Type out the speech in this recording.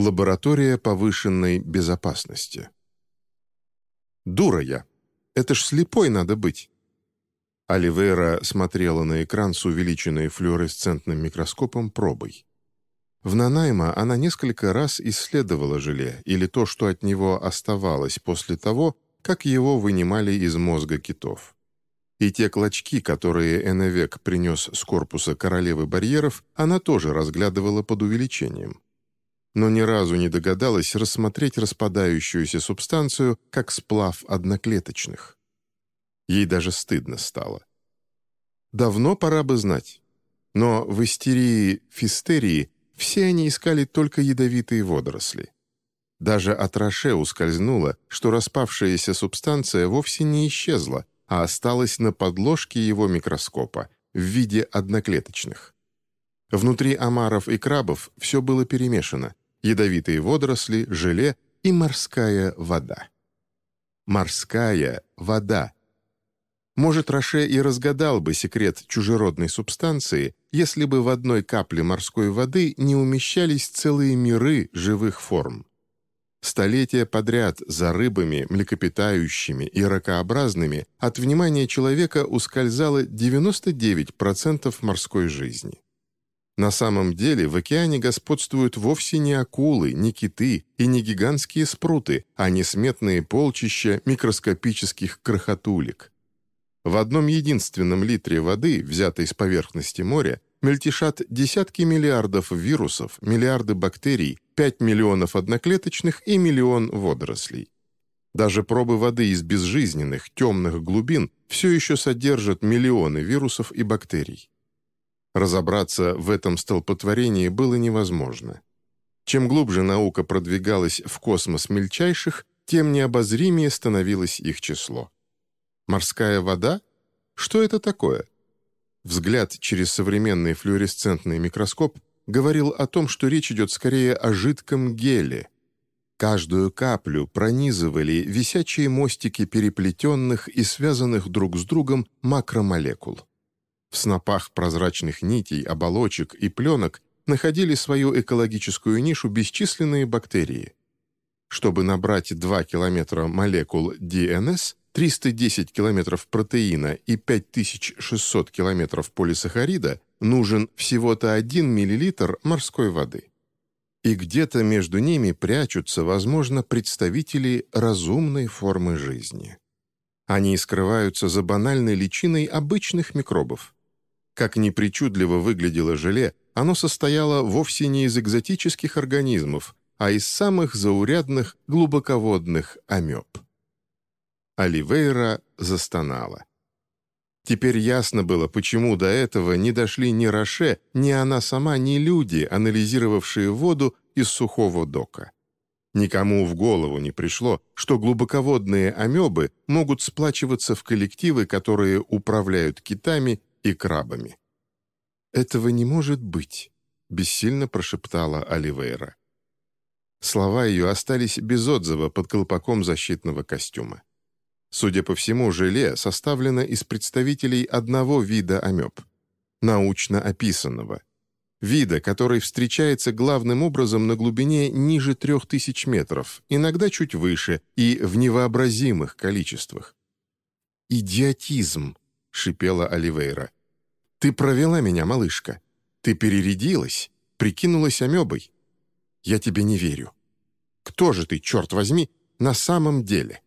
Лаборатория повышенной безопасности. «Дура я! Это ж слепой надо быть!» Оливейра смотрела на экран с увеличенной флуоресцентным микроскопом пробой. В Нанайма она несколько раз исследовала желе или то, что от него оставалось после того, как его вынимали из мозга китов. И те клочки, которые Эневек принес с корпуса королевы барьеров, она тоже разглядывала под увеличением но ни разу не догадалась рассмотреть распадающуюся субстанцию как сплав одноклеточных. Ей даже стыдно стало. Давно пора бы знать. Но в истерии фистерии все они искали только ядовитые водоросли. Даже от Роше ускользнуло, что распавшаяся субстанция вовсе не исчезла, а осталась на подложке его микроскопа в виде одноклеточных. Внутри омаров и крабов все было перемешано, ядовитые водоросли, желе и морская вода. Морская вода. Может, Роше и разгадал бы секрет чужеродной субстанции, если бы в одной капле морской воды не умещались целые миры живых форм. Столетия подряд за рыбами, млекопитающими и ракообразными от внимания человека ускользало 99% морской жизни. На самом деле в океане господствуют вовсе не акулы, не киты и не гигантские спруты, а несметные полчища микроскопических крохотулек. В одном единственном литре воды, взятой с поверхности моря, мельтешат десятки миллиардов вирусов, миллиарды бактерий, 5 миллионов одноклеточных и миллион водорослей. Даже пробы воды из безжизненных, темных глубин все еще содержат миллионы вирусов и бактерий. Разобраться в этом столпотворении было невозможно. Чем глубже наука продвигалась в космос мельчайших, тем необозримее становилось их число. Морская вода? Что это такое? Взгляд через современный флуоресцентный микроскоп говорил о том, что речь идет скорее о жидком геле. Каждую каплю пронизывали висячие мостики переплетенных и связанных друг с другом макромолекул. В снопах прозрачных нитей, оболочек и пленок находили свою экологическую нишу бесчисленные бактерии. Чтобы набрать 2 километра молекул DNS, 310 километров протеина и 5600 километров полисахарида, нужен всего-то 1 миллилитр морской воды. И где-то между ними прячутся, возможно, представители разумной формы жизни. Они скрываются за банальной личиной обычных микробов. Как ни причудливо выглядело желе, оно состояло вовсе не из экзотических организмов, а из самых заурядных глубоководных амеб. Оливейра застонала. Теперь ясно было, почему до этого не дошли ни Роше, ни она сама, ни люди, анализировавшие воду из сухого дока. Никому в голову не пришло, что глубоководные амебы могут сплачиваться в коллективы, которые управляют китами и крабами. «Этого не может быть», — бессильно прошептала Оливейра. Слова ее остались без отзыва под колпаком защитного костюма. Судя по всему, желе составлено из представителей одного вида амеб, научно описанного, вида, который встречается главным образом на глубине ниже трех тысяч метров, иногда чуть выше и в невообразимых количествах. «Идиотизм!» — шипела Оливейра. «Ты провела меня, малышка. Ты перерядилась, прикинулась амебой. Я тебе не верю. Кто же ты, черт возьми, на самом деле?»